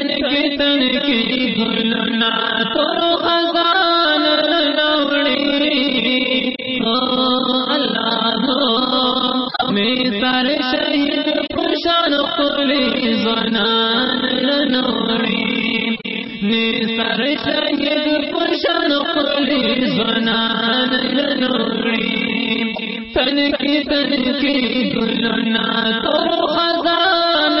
تن کی تن کی گلنا تو خزان نوڑی اللہ میں سر شہید پشان پولی زنان نوڑی میں سر شہید زنان تن کی تن کی گلنا تو خزان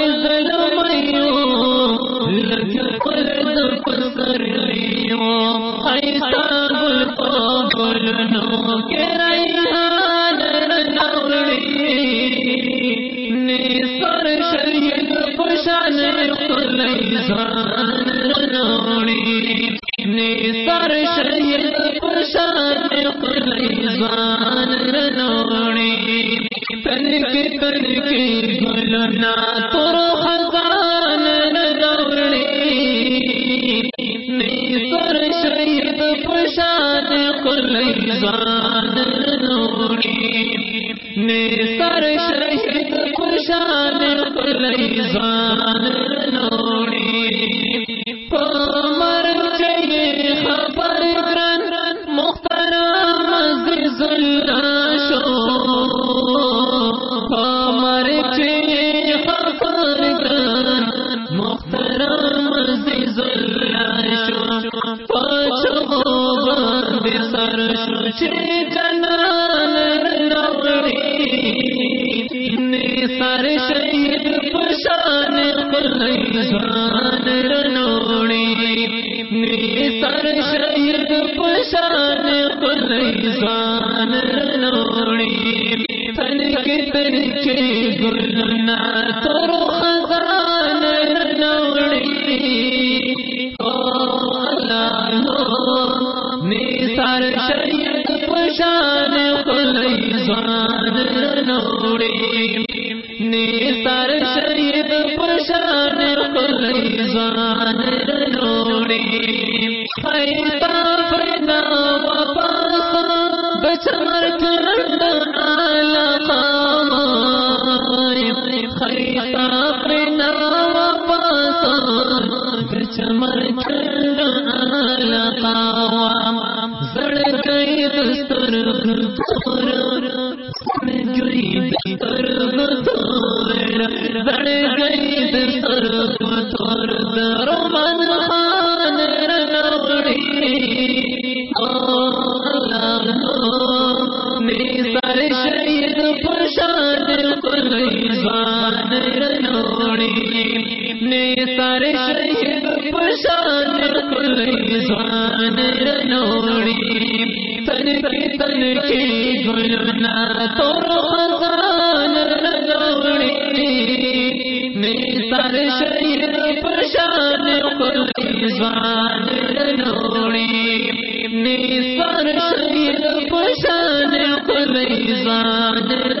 لیمو خیسہ گل کو گلنو کے ریحان نوڑی زان نوڑی نیسر شہید پشان قلی زان نوڑی پامر چاہیے خبر کرن عزیز اللہ شو پامر چاہیے خبر کرن عزیز اللہ شو پچھو بند شو چھ جنان نوڑی سر شہید پشان قلی رنوڑی سر شہید پشان رنوڑی تن کے تن کے گلنا تر خزان سر شہید پشان قلی زان رنوڑی خیتا فینا وپاسا بچمر کرند آلقا خیتا فینا بچمر کرند سر شہید پشان قلی زان رنوڑی تن کے تن کے گلنا تو خزان رنوڑی سر شہید پشان قلی زان رنوڑی سر شہید پشان قلی زان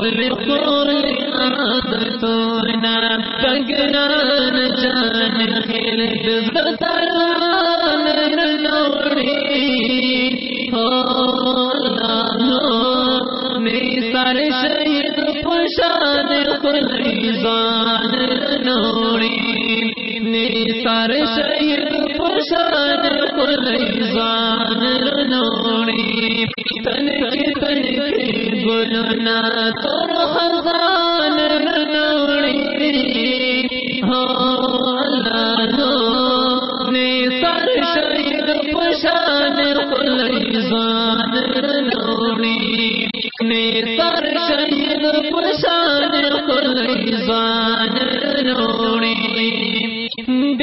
کل کل عادتونا لار لگی سخائتا کل کل عادتونا بگران نوڑی سر شہید پشان قلی زان نوڑی سر شہید پشان قلی زان نوڑی تن کی تن گلنا خزان ہو اللہ سر شہید پشان زان نوڑی۔ سر شہید پشان زان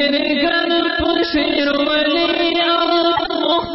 گن پشیر پشیر ولی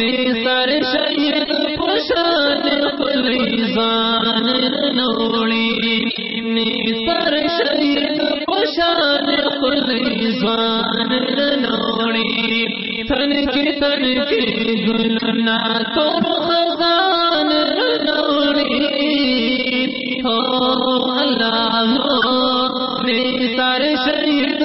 ویم سر شہید پشان زان نوڑی سر شہید پشان زان نوڑی۔ تن کی تن کی گلنا تو خزان نوڑی۔ ہو اللہ سر شہید